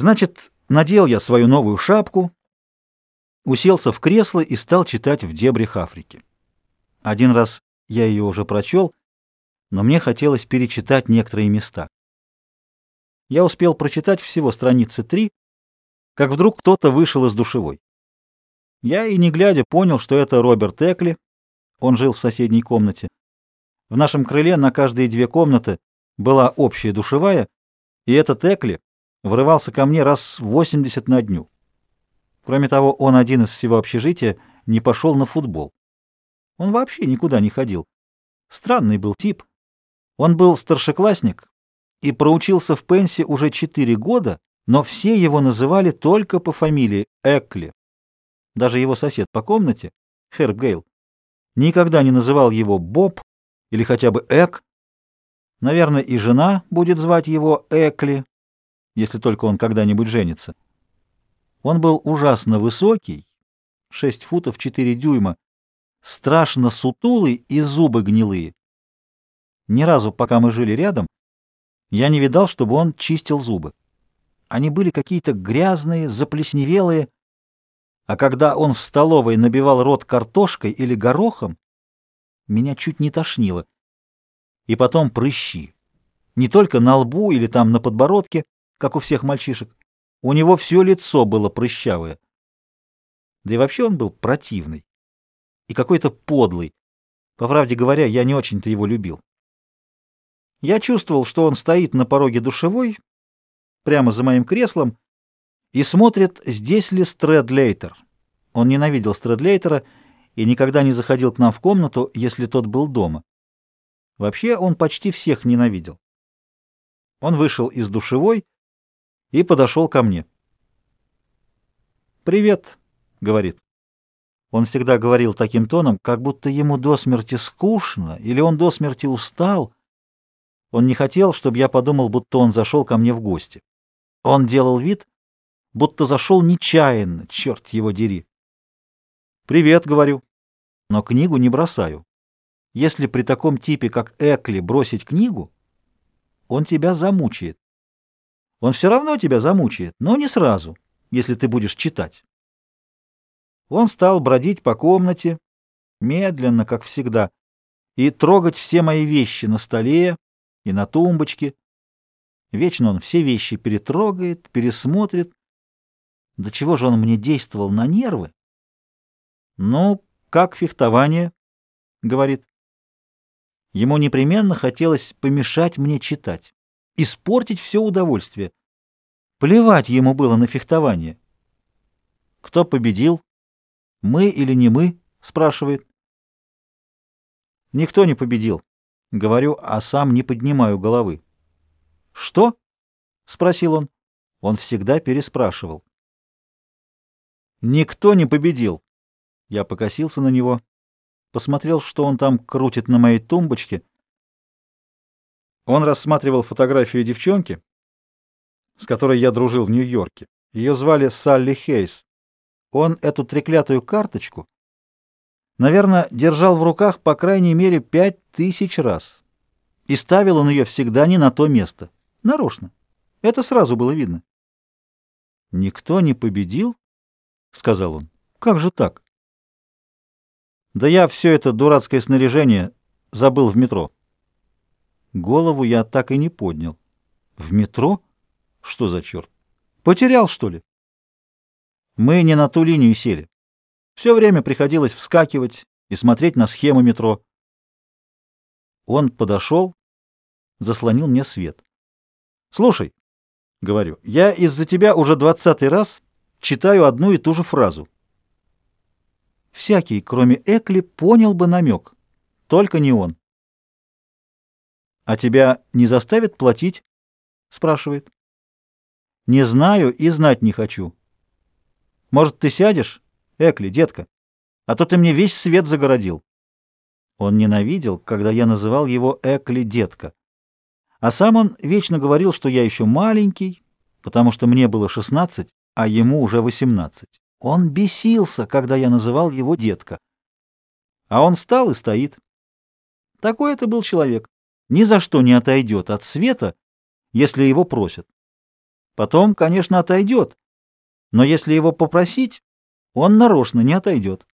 Значит, надел я свою новую шапку, уселся в кресло и стал читать в дебрях Африки. Один раз я ее уже прочел, но мне хотелось перечитать некоторые места. Я успел прочитать всего страницы три, как вдруг кто-то вышел из душевой. Я и не глядя понял, что это Роберт Экли, он жил в соседней комнате. В нашем крыле на каждые две комнаты была общая душевая, и этот Экли врывался ко мне раз 80 на дню. Кроме того, он один из всего общежития не пошел на футбол. Он вообще никуда не ходил. Странный был тип. Он был старшеклассник и проучился в Пенсе уже четыре года, но все его называли только по фамилии Экли. Даже его сосед по комнате, Херб Гейл, никогда не называл его Боб или хотя бы Эк. Наверное, и жена будет звать его Экли, если только он когда-нибудь женится. Он был ужасно высокий, 6 футов 4 дюйма, страшно сутулый и зубы гнилые. Ни разу, пока мы жили рядом, я не видал, чтобы он чистил зубы. Они были какие-то грязные, заплесневелые, а когда он в столовой набивал рот картошкой или горохом, меня чуть не тошнило. И потом прыщи. Не только на лбу или там на подбородке, как у всех мальчишек. У него все лицо было прыщавое. Да и вообще он был противный. И какой-то подлый. По правде говоря, я не очень-то его любил. Я чувствовал, что он стоит на пороге душевой, прямо за моим креслом, и смотрит, здесь ли Стрэдлейтер. Он ненавидел Стрэдлейтера и никогда не заходил к нам в комнату, если тот был дома. Вообще он почти всех ненавидел. Он вышел из душевой и подошел ко мне. «Привет», — говорит. Он всегда говорил таким тоном, как будто ему до смерти скучно или он до смерти устал. Он не хотел, чтобы я подумал, будто он зашел ко мне в гости. Он делал вид, будто зашел нечаянно, черт его дери. «Привет», — говорю, но книгу не бросаю. Если при таком типе, как Экли, бросить книгу, он тебя замучает. Он все равно тебя замучает, но не сразу, если ты будешь читать. Он стал бродить по комнате, медленно, как всегда, и трогать все мои вещи на столе и на тумбочке. Вечно он все вещи перетрогает, пересмотрит. До чего же он мне действовал на нервы? Ну, как фехтование, — говорит. Ему непременно хотелось помешать мне читать испортить все удовольствие. Плевать ему было на фехтование. Кто победил? Мы или не мы? спрашивает. Никто не победил, говорю, а сам не поднимаю головы. Что? спросил он. Он всегда переспрашивал. Никто не победил. Я покосился на него, посмотрел, что он там крутит на моей тумбочке, он рассматривал фотографию девчонки, с которой я дружил в Нью-Йорке. Ее звали Салли Хейс. Он эту треклятую карточку, наверное, держал в руках по крайней мере пять тысяч раз. И ставил он ее всегда не на то место. Нарочно. Это сразу было видно. «Никто не победил?» — сказал он. «Как же так?» «Да я все это дурацкое снаряжение забыл в метро». Голову я так и не поднял. В метро? Что за черт? Потерял, что ли? Мы не на ту линию сели. Все время приходилось вскакивать и смотреть на схему метро. Он подошел, заслонил мне свет. «Слушай», — говорю, — «я из-за тебя уже двадцатый раз читаю одну и ту же фразу». Всякий, кроме Экли, понял бы намек. Только не он. «А тебя не заставят платить?» — спрашивает. «Не знаю и знать не хочу. Может, ты сядешь, Экли, детка? А то ты мне весь свет загородил». Он ненавидел, когда я называл его Экли, детка. А сам он вечно говорил, что я еще маленький, потому что мне было шестнадцать, а ему уже восемнадцать. Он бесился, когда я называл его детка. А он встал и стоит. Такой это был человек ни за что не отойдет от света, если его просят. Потом, конечно, отойдет, но если его попросить, он нарочно не отойдет.